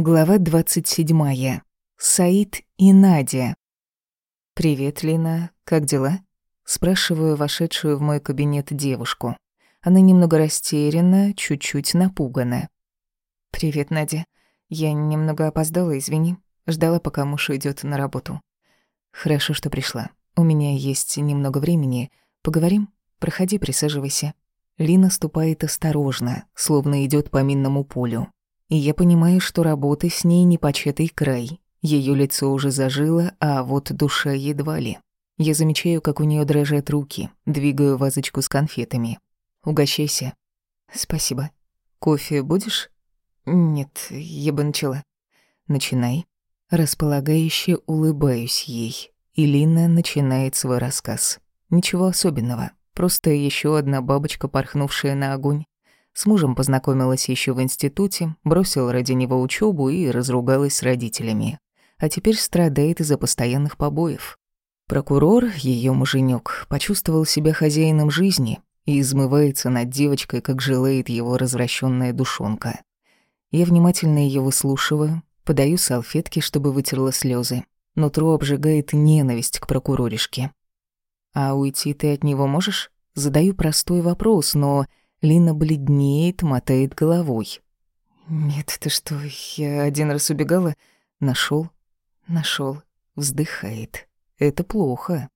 Глава 27. Саид и Надя. «Привет, Лина. Как дела?» Спрашиваю вошедшую в мой кабинет девушку. Она немного растеряна, чуть-чуть напугана. «Привет, Надя. Я немного опоздала, извини. Ждала, пока муж уйдет на работу. Хорошо, что пришла. У меня есть немного времени. Поговорим? Проходи, присаживайся». Лина ступает осторожно, словно идет по минному полю. И я понимаю, что работы с ней не початый край. Ее лицо уже зажило, а вот душа едва ли. Я замечаю, как у нее дрожат руки, двигаю вазочку с конфетами. Угощайся. Спасибо. Кофе будешь? Нет, я бы начала. Начинай. Располагающе улыбаюсь ей. И Лина начинает свой рассказ. Ничего особенного. Просто еще одна бабочка, порхнувшая на огонь. С мужем познакомилась еще в институте, бросила ради него учебу и разругалась с родителями. А теперь страдает из-за постоянных побоев. Прокурор, ее муженек, почувствовал себя хозяином жизни и измывается над девочкой, как желает его развращенная душонка. Я внимательно ее выслушиваю, подаю салфетки, чтобы вытерла слезы. Нутро обжигает ненависть к прокуроришке. «А уйти ты от него можешь?» Задаю простой вопрос, но Лина бледнеет, мотает головой. «Нет, ты что, я один раз убегала? Нашел, нашел, вздыхает. Это плохо.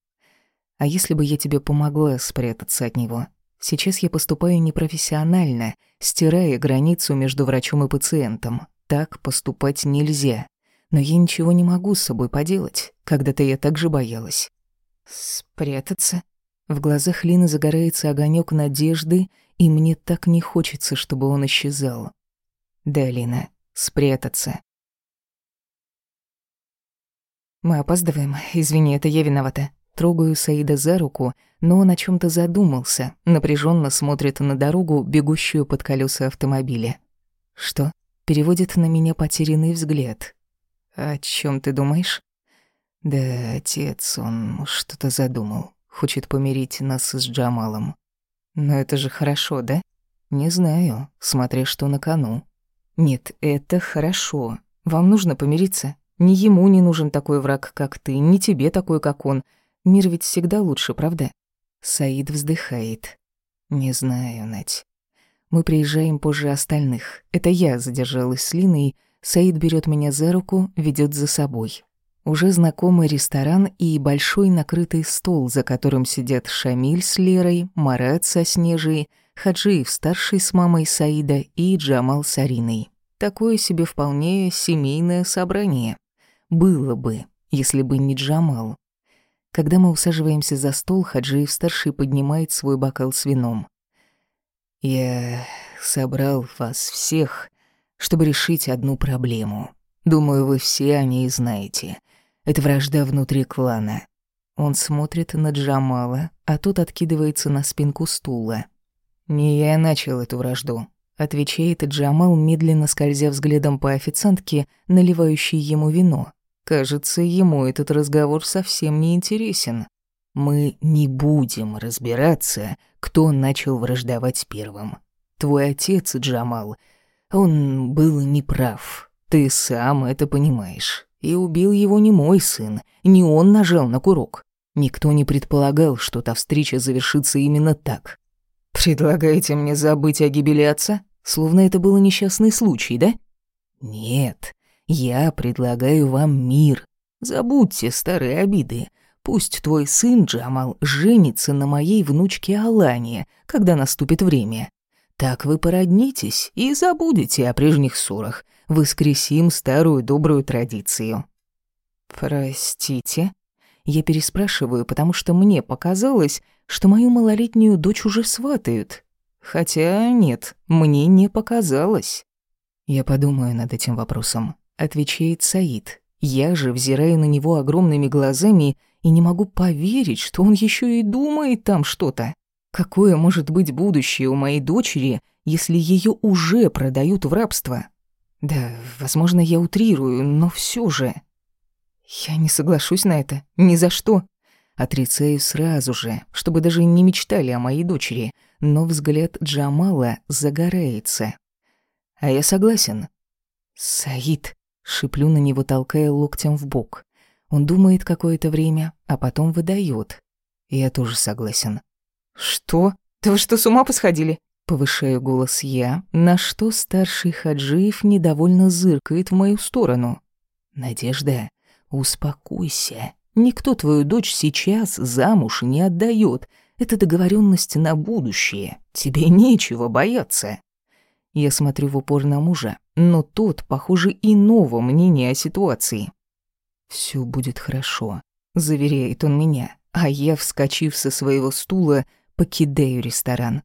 А если бы я тебе помогла спрятаться от него? Сейчас я поступаю непрофессионально, стирая границу между врачом и пациентом. Так поступать нельзя. Но я ничего не могу с собой поделать. Когда-то я так же боялась. Спрятаться? В глазах Лины загорается огонек надежды, и мне так не хочется, чтобы он исчезал. Да, Лина, спрятаться. Мы опаздываем. Извини, это я виновата. Трогаю Саида за руку, но он о чем то задумался, напряженно смотрит на дорогу, бегущую под колеса автомобиля. Что? Переводит на меня потерянный взгляд. О чем ты думаешь? Да, отец, он что-то задумал. Хочет помирить нас с Джамалом. Но это же хорошо, да? Не знаю, смотря что на кону. Нет, это хорошо. Вам нужно помириться. Ни ему не нужен такой враг, как ты, ни тебе такой, как он. Мир ведь всегда лучше, правда? Саид вздыхает. Не знаю, Нать. Мы приезжаем позже остальных. Это я задержалась с Линой. Саид берет меня за руку, ведет за собой. Уже знакомый ресторан и большой накрытый стол, за которым сидят Шамиль с Лерой, Марат со Снежей, Хаджиев старший с мамой Саида и Джамал с Ариной. Такое себе вполне семейное собрание. Было бы, если бы не Джамал. Когда мы усаживаемся за стол, Хаджиев старший поднимает свой бокал с вином. «Я собрал вас всех, чтобы решить одну проблему. Думаю, вы все о ней знаете». Это вражда внутри клана. Он смотрит на Джамала, а тот откидывается на спинку стула. «Не я начал эту вражду», — отвечает Джамал, медленно скользя взглядом по официантке, наливающей ему вино. Кажется, ему этот разговор совсем не интересен. Мы не будем разбираться, кто начал враждовать первым. Твой отец, Джамал, он был неправ. Ты сам это понимаешь. И убил его не мой сын, не он нажал на курок. Никто не предполагал, что та встреча завершится именно так. «Предлагаете мне забыть о гибели отца? Словно это был несчастный случай, да?» «Нет, я предлагаю вам мир. Забудьте старые обиды. Пусть твой сын Джамал женится на моей внучке Алане, когда наступит время. Так вы породнитесь и забудете о прежних ссорах, воскресим старую добрую традицию. Простите, я переспрашиваю, потому что мне показалось, что мою малолетнюю дочь уже сватают. Хотя нет, мне не показалось. Я подумаю над этим вопросом, отвечает Саид. Я же взираю на него огромными глазами и не могу поверить, что он еще и думает там что-то. Какое может быть будущее у моей дочери, если ее уже продают в рабство? Да, возможно, я утрирую, но все же... Я не соглашусь на это. Ни за что. Отрицаю сразу же, чтобы даже не мечтали о моей дочери, но взгляд Джамала загорается. А я согласен. «Саид!» — шиплю на него, толкая локтем в бок. Он думает какое-то время, а потом выдает. Я тоже согласен. «Что? Да вы что, с ума посходили?» Повышаю голос я, на что старший Хаджиев недовольно зыркает в мою сторону. «Надежда, успокойся. Никто твою дочь сейчас замуж не отдает. Это договоренность на будущее. Тебе нечего бояться». Я смотрю в упор на мужа, но тот, похоже, иного мнения о ситуации. «Всё будет хорошо», — заверяет он меня, а я, вскочив со своего стула, покидаю ресторан.